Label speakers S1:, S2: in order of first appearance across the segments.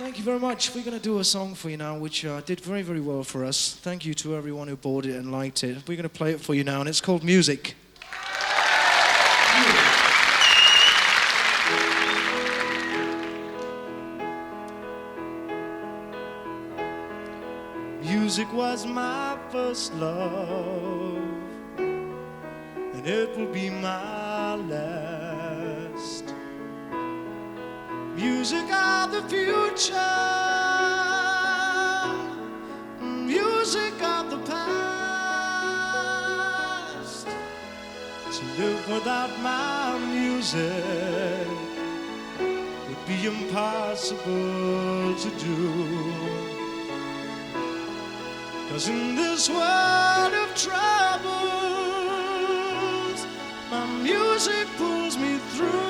S1: Thank you very much. We're going to do a song for you now, which uh, did very, very well for us. Thank you to everyone who bought it and liked it. We're going to play it for you now, and it's called Music. Music was my first love, and it will be my last. Music of the future, music of the past. To live without my music would be impossible to do. Cause in this world of troubles, my music pulls me through.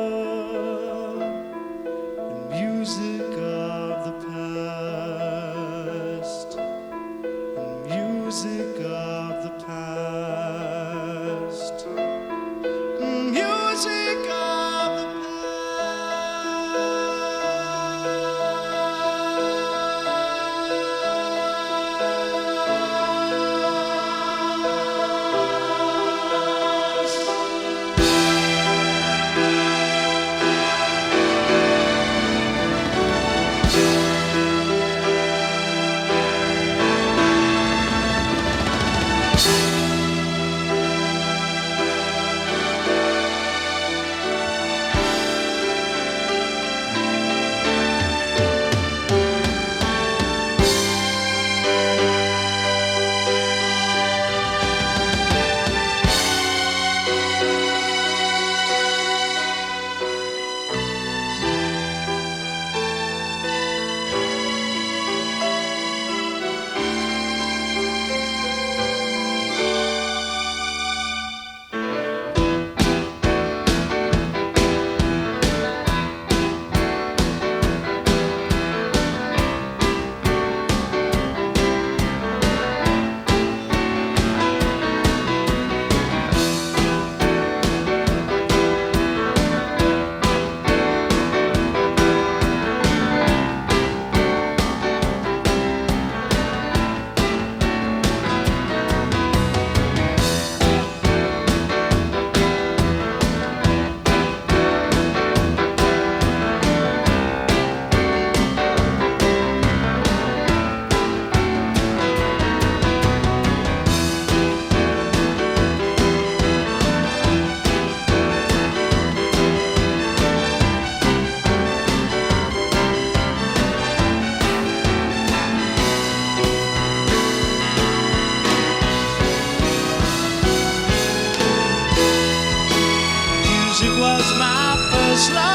S1: Love.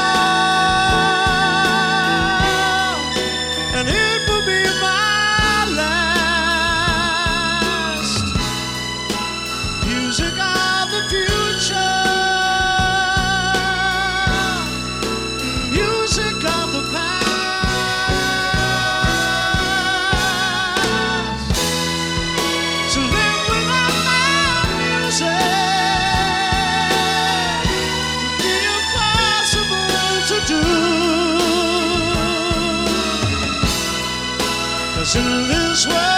S1: in this world.